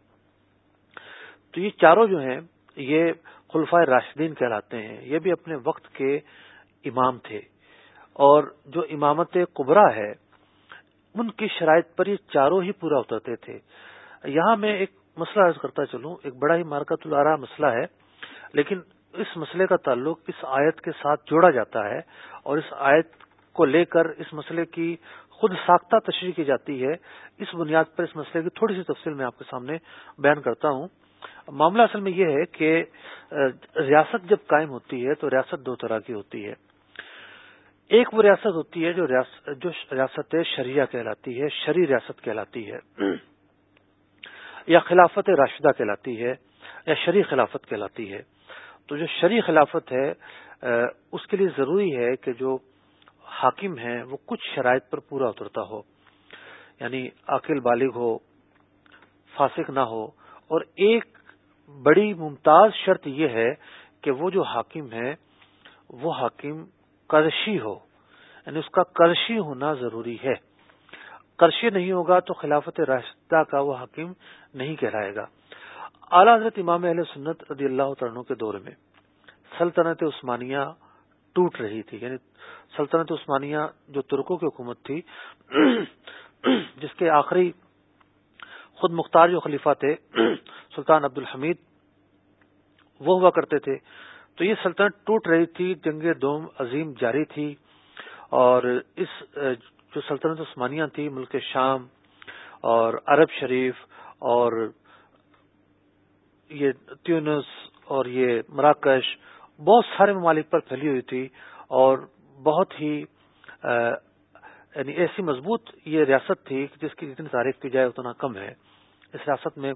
تو یہ چاروں جو ہیں یہ خلفۂ راشدین کہلاتے ہیں۔ یہ بھی اپنے وقت کے امام تھے۔ اور جو امامت قبرا ہے، ان کی شرائط پر یہ چاروں ہی پورا اترتے تھے۔ یہاں میں ایک مسئلہ عرض کرتا چلوں، ایک بڑا ہی مارکت الارا مسئلہ ہے۔ لیکن اس مسئلے کا تعلق اس آیت کے ساتھ جوڑا جاتا ہے اور اس آیت کو لے کر اس مسئلے کی خود ساختہ تشریح کی جاتی ہے۔ اس بنیاد پر اس مسئلے کی تھوڑی سی تفصیل میں آپ کے سامنے بیان کرتا ہوں۔ معاملہ اصل میں یہ ہے کہ ریاست جب قائم ہوتی ہے تو ریاست دو طرح کی ہوتی ہے۔ ایک وہ ریاست ہوتی ہے جو جو ریاست شریعہ کہلاتی ہے شری ریاست کہلاتی ہے، یا خلافت راشدہ کہلاتی ہے، یا شری خلافت کہلاتی ہے۔ تو جو شری خلافت ہے اس کے لیے ضروری ہے کہ جو حاکم ہے وہ کچھ شرائط پر پورا اترتا ہو۔ یعنی عقل بالغ ہو، فاسق نہ ہو اور ایک بڑی ممتاز شرط یہ ہے کہ وہ جو حاکم ہے، وہ حاکم کرشی ہو۔ یعنی اس کا کرشی ہونا ضروری ہے۔ کرشی نہیں ہوگا تو خلافت راستہ کا وہ حاکم نہیں کہلائے گا۔ اعلی حضرت امام علیہ سنت رضی اللہ عنہ کے دور میں سلطنت عثمانیہ ٹوٹ رہی تھی۔ یعنی سلطنت عثمانیہ جو ترکوں کی حکومت تھی، جس کے آخری خود مختار جو خلیفہ تھے، سلطان عبد الحمید وہ ہوا کرتے تھے۔ تو یہ سلطنت ٹوٹ رہی تھی، جنگ دوم عظیم جاری تھی اور اس، جو سلطنت عثمانیہ تھی، ملک شام اور عرب شریف اور یہ تیونس اور یہ مراکش، بہت سارے ممالک پر پھیلی ہوئی تھی اور بہت ہی یعنی ایسی مضبوط یہ ریاست تھی جس کی جتنی تعریف کی جائے اتنا کم ہے۔ اس ریاست میں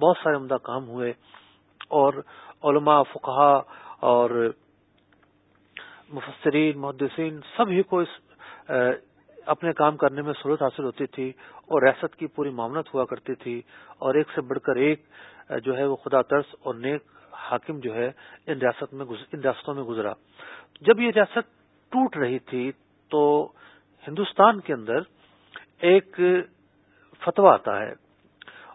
بہت سارے عمدہ کام ہوئے اور علماء، فقہا اور مفسرین، محدثین سبھی کو اس اپنے کام کرنے میں سہولت حاصل ہوتی تھی اور ریاست کی پوری معاملت ہوا کرتی تھی اور ایک سے بڑھ کر ایک جو ہے وہ خدا ترس اور نیک حاکم جو ہے ان ریاست میں ان ریاستوں میں گزرا۔ جب یہ ریاست ٹوٹ رہی تھی تو ہندوستان کے اندر ایک فتوا آتا ہے۔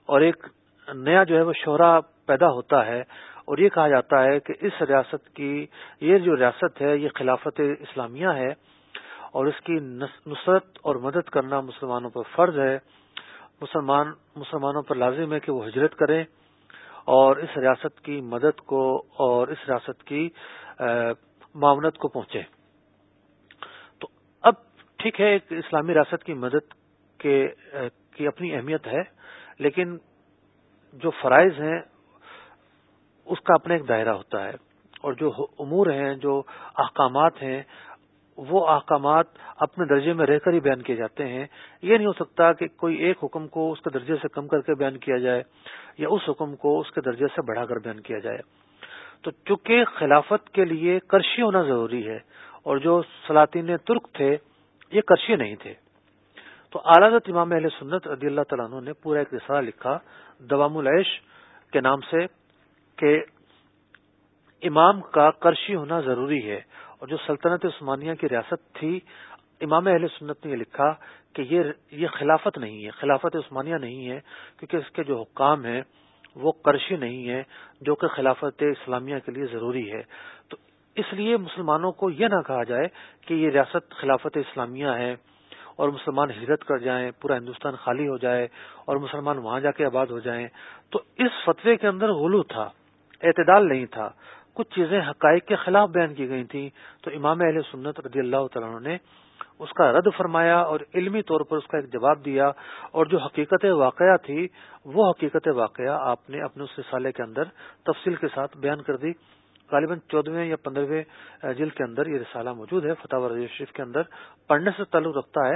اور ایک نیا جو ہے وہ شہرا پیدا ہوتا ہے اور یہ کہا جاتا ہے کہ اس ریاست کی یہ جو ریاست ہے، یہ خلافت اسلامیہ ہے اور اس کی نصرت اور مدد کرنا مسلمانوں پر فرض ہے۔ مسلمان، مسلمانوں پر لازم ہے کہ وہ ہجرت کریں اور اس ریاست کی مدد کو اور اس ریاست کی معاونت کو پہنچے تو اب ٹھیک ہے، ایک اسلامی ریاست کی مدد کے کی اپنی اہمیت ہے۔ لیکن جو فرائض ہیں، اس کا اپنا ایک دائرہ ہوتا ہے۔ اور جو امور ہیں، جو احکامات ہیں، وہ احکامات اپنے درجے میں رہ کر ہی بیان کیے جاتے ہیں۔ یہ نہیں ہو سکتا کہ کوئی ایک حکم کو اس کے درجے سے کم کر کے بیان کیا جائے، یا اس حکم کو اس کے درجے سے بڑھا کر بیان کیا جائے۔ تو چونکہ خلافت کے لیے کرشی ہونا ضروری ہے، اور جو سلاطین ترک تھے، یہ کرشی نہیں تھے۔ تو اعلیٰ امام اہل سنت رضی اللہ تعالیٰ عنہ نے پورا ایک رسالہ لکھا، دوام العیش کے نام سے کہ امام کا کرشی ہونا ضروری ہے اور جو سلطنت عثمانیہ کی ریاست تھی، امام اہل سنت نے یہ لکھا کہ یہ خلافت نہیں ہے، خلافت عثمانیہ نہیں ہے، کیونکہ اس کے جو حکام ہیں وہ کرشی نہیں ہے جو کہ خلافت اسلامیہ کے لیے ضروری ہے۔ تو اس لیے مسلمانوں کو یہ نہ کہا جائے کہ یہ ریاست خلافت اسلامیہ ہے۔ اور مسلمان ہجرت کر جائیں، پورا ہندوستان خالی ہو جائے اور مسلمان وہاں جا کے آباد ہو جائیں۔ تو اس فتوے کے اندر غلو تھا، اعتدال نہیں تھا۔ کچھ چیزیں حقائق کے خلاف بیان کی گئی تھیں۔ تو امام اہل سنت رضی اللہ تعالیٰ نے اس کا رد فرمایا اور علمی طور پر اس کا ایک جواب دیا۔ اور جو حقیقت واقعہ تھی، وہ حقیقت واقعہ آپ نے اپنے اس رسالے کے اندر تفصیل کے ساتھ بیان کر دی۔ غالباً چودہویں یا پندرہویں جلد کے اندر یہ رسالہ موجود ہے فتح رضی شریف کے اندر۔ پڑھنے سے تعلق رکھتا ہے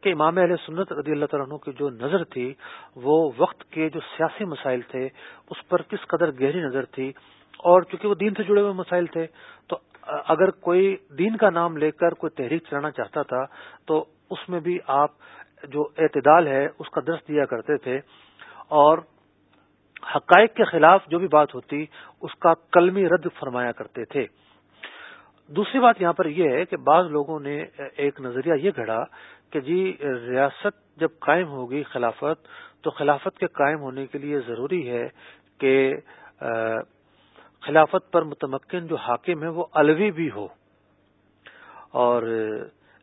کہ امام علیہ سنت رضی اللہ تعالیٰ عنہ کی جو نظر تھی، وہ وقت کے جو سیاسی مسائل تھے، اس پر کس قدر گہری نظر تھی؟ اور چونکہ وہ دین سے جڑے ہوئے مسائل تھے، تو اگر کوئی دین کا نام لے کر کوئی تحریک چلانا چاہتا تھا، تو اس میں بھی آپ جو اعتدال ہے، اس کا درس دیا کرتے تھے۔ اور حقائق کے خلاف جو بھی بات ہوتی، اس کا کلمی رد فرمایا کرتے تھے۔ دوسری بات یہاں پر یہ ہے کہ بعض لوگوں نے ایک نظریہ یہ گھڑا کہ جی ریاست جب قائم ہوگی خلافت، تو خلافت کے قائم ہونے کے لیے ضروری ہے کہ خلافت پر متمکن جو حاکم ہے وہ الوی بھی ہو۔ اور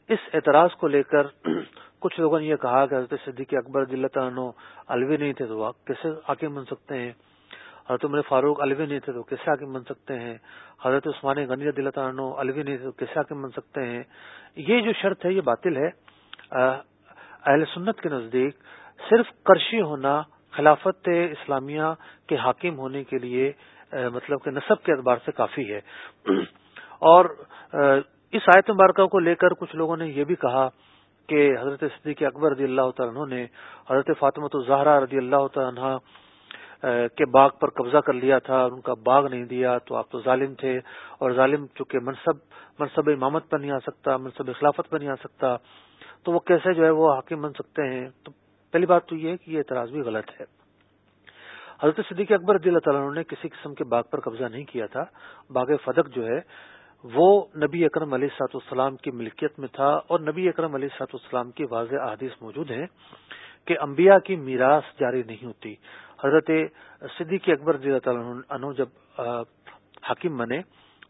اس اعتراض کو لے کر کچھ لوگوں نے یہ کہا کہ حضرت صدیق اکبر عنہ الوی نہیں تھے، تو آپ کیسے حاکم بن سکتے ہیں؟ حضرت عمر فاروق الوی نہیں تھے، تو کیسے حاکم بن سکتے ہیں؟ حضرت عثمان غنی عنہ الوی نہیں تھے، تو کیسے حاکم بن سکتے ہیں؟ یہ جو شرط ہے، یہ باطل ہے۔ اہل سنت کے نزدیک صرف کرشی ہونا خلافت اسلامیہ کے حاکم ہونے کے لیے مطلب کہ نصب کے اعتبار سے کافی ہے۔ اور اس آیت مبارکہ کو لے کر کچھ لوگوں نے یہ بھی کہا کہ حضرت صدیق اکبر رضی اللہ تعالیٰ نے حضرت فاطمۃ الزہرا رضی اللہ تعالیٰ کے باغ پر قبضہ کر لیا تھا ان کا باغ نہیں دیا تو آپ تو ظالم تھے اور ظالم چونکہ منصب منصب امامت پر نہیں آ سکتا، منصب خلافت پر نہیں آ سکتا، تو وہ کیسے جو ہے وہ حاکم بن سکتے ہیں؟ تو پہلی بات تو یہ ہے کہ یہ اعتراض بھی غلط ہے۔ حضرت صدیق اکبر رضی اللہ تعالیٰ نے کسی قسم کے باغ پر قبضہ نہیں کیا تھا، باغ فدق جو ہے وہ نبی اکرم علیہ سات السلام کی ملکیت میں تھا اور نبی اکرم علیہ سات السلام کی واضح احادیث موجود ہیں کہ انبیاء کی میراث جاری نہیں ہوتی۔ حضرت صدیق اکبر رضی اللہ تعالیٰ عنہ جب حاکم بنے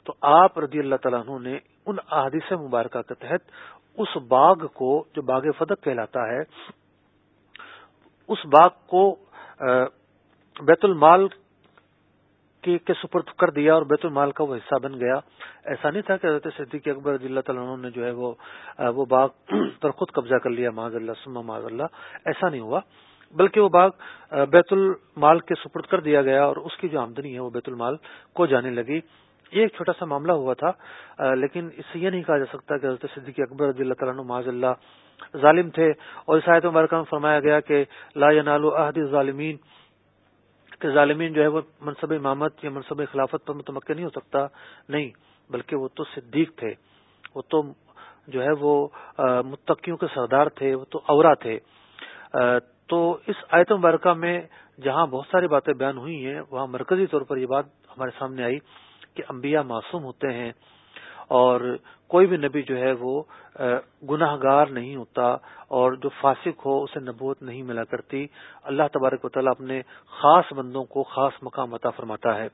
تو آپ رضی اللہ تعالیٰ عنہ نے ان احادیث مبارکہ کے تحت اس باغ کو، جو باغ فدق کہلاتا ہے، اس باغ کو بیت المال کے سپرد کر دیا اور بیت المال کا وہ حصہ بن گیا۔ ایسا نہیں تھا کہ حضرت صدیق اکبر رضی اللہ تعالیٰ نے جو ہے وہ وہ باغ پر خود قبضہ کر لیا معذ اللہ سما معذ اللہ۔ ایسا نہیں ہوا۔ بلکہ وہ باغ بیت المال کے سپرد کر دیا گیا اور اس کی جو آمدنی ہے وہ بیت المال کو جانے لگی۔ یہ ایک چھوٹا سا معاملہ ہوا تھا لیکن اس سے یہ نہیں کہا جا سکتا کہ حضرت صدیق اکبر رضی اللہ تعالیٰ معذ اللہ ظالم تھے۔ اور اس آیت مبارکہ میں فرمایا گیا کہ لا ینالو عہد ظالمین کہ ظالمین جو ہے وہ منصب امامت یا منصب خلافت پر متمکن نہیں ہو سکتا۔ نہیں، بلکہ وہ تو صدیق تھے۔ وہ تو جو ہے وہ متقیوں کے سردار تھے، وہ تو اورا تھے۔ تو اس آیت مبارکہ میں جہاں بہت ساری باتیں بیان ہوئی ہیں، وہاں مرکزی طور پر یہ بات ہمارے سامنے آئی کہ انبیاء معصوم ہوتے ہیں۔ اور کوئی بھی نبی جو ہے وہ گناہ گار نہیں ہوتا اور جو فاسق ہو، اسے نبوت نہیں ملا کرتی۔ اللہ تبارک و تعالیٰ اپنے خاص بندوں کو خاص مقام عطا فرماتا ہے۔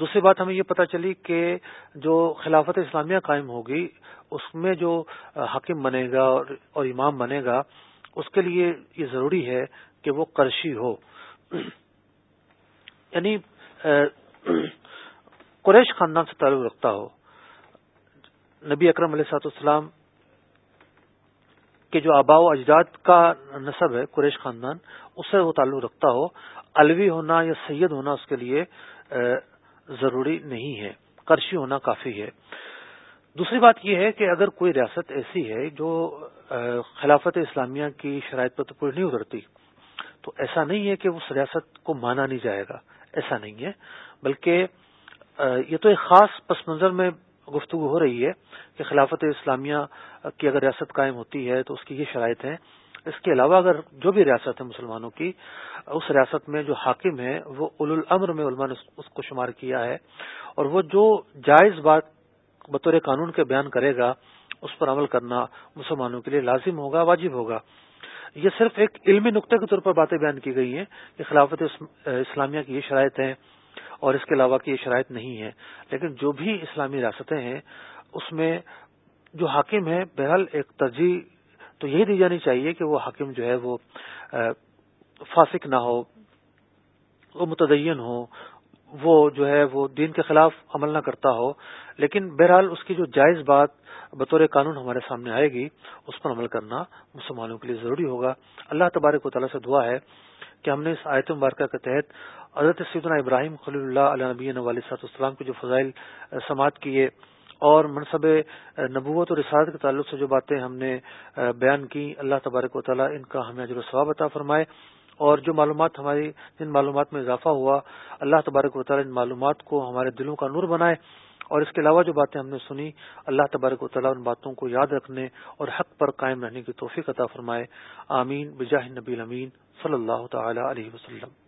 دوسری بات ہمیں یہ پتہ چلی کہ جو خلافت اسلامیہ قائم ہوگی، اس میں جو حاکم بنے گا اور امام بنے گا، اس کے لیے یہ ضروری ہے کہ وہ کرشی ہو۔ یعنی قریش خاندان سے تعلق رکھتا ہو۔ نبی اکرم علیہ سات السلام کے جو آبا و اجداد کا نصب ہے، قریش خاندان، اس سے وہ تعلق رکھتا ہو الوی ہونا یا سید ہونا اس کے لیے ضروری نہیں ہے کرشی ہونا کافی ہے۔ دوسری بات یہ ہے کہ اگر کوئی ریاست ایسی ہے جو خلافت اسلامیہ کی شرائط پر تو پوری نہیں اترتی، تو ایسا نہیں ہے کہ اس ریاست کو مانا نہیں جائے گا، ایسا نہیں ہے، بلکہ یہ تو ایک خاص پس منظر میں گفتگو ہو رہی ہے کہ خلافت اسلامیہ کی اگر ریاست قائم ہوتی ہے تو اس کی یہ شرائط ہیں۔ اس کے علاوہ اگر جو بھی ریاست ہے مسلمانوں کی، اس ریاست میں جو حاکم ہے وہ اول الامر میں علماء نے اس کو شمار کیا ہے۔ اور وہ جو جائز بات بطور قانون کے بیان کرے گا، اس پر عمل کرنا مسلمانوں کے لیے لازم ہوگا، واجب ہوگا۔ یہ صرف ایک علمی نقطے کے طور پر باتیں بیان کی گئی ہیں کہ خلافت اسلامیہ کی یہ شرائط ہیں۔ اور اس کے علاوہ کی یہ شرائط نہیں ہے لیکن جو بھی اسلامی ریاستیں ہیں، اس میں جو حاکم ہے بہرحال ایک ترجیح تو یہی دی جانی چاہیے کہ وہ حاکم جو ہے وہ فاسق نہ ہو، وہ متدین ہو، وہ جو ہے وہ دین کے خلاف عمل نہ کرتا ہو۔ لیکن بہرحال اس کی جو جائز بات بطور قانون ہمارے سامنے آئے گی، اس پر عمل کرنا مسلمانوں کے لیے ضروری ہوگا۔ اللہ تبارک و تعالیٰ سے دعا ہے کہ ہم نے اس آیت مبارکہ کے تحت حضرت سیدنا ابراہیم خلی اللہ علیہ نبی علیہ صاحب السلام کے جو فضائل سماعت کیے اور منصب نبوت اور رسالت کے تعلق سے جو باتیں ہم نے بیان کی، اللہ تبارک و تعالیٰ ان کا ہمیں جو ثواب عطا فرمائے اور جو معلومات ہماری، جن معلومات میں اضافہ ہوا، اللہ تبارک و تعالیٰ ان معلومات کو ہمارے دلوں کا نور بنائے اور اس کے علاوہ جو باتیں ہم نے سنی، اللہ تبارک و تعالیٰ ان باتوں کو یاد رکھنے اور حق پر قائم رہنے کی توفیق عطا فرمائے۔ آمین۔ بجاہ نبی امین صلی اللہ تعالی علیہ وسلم۔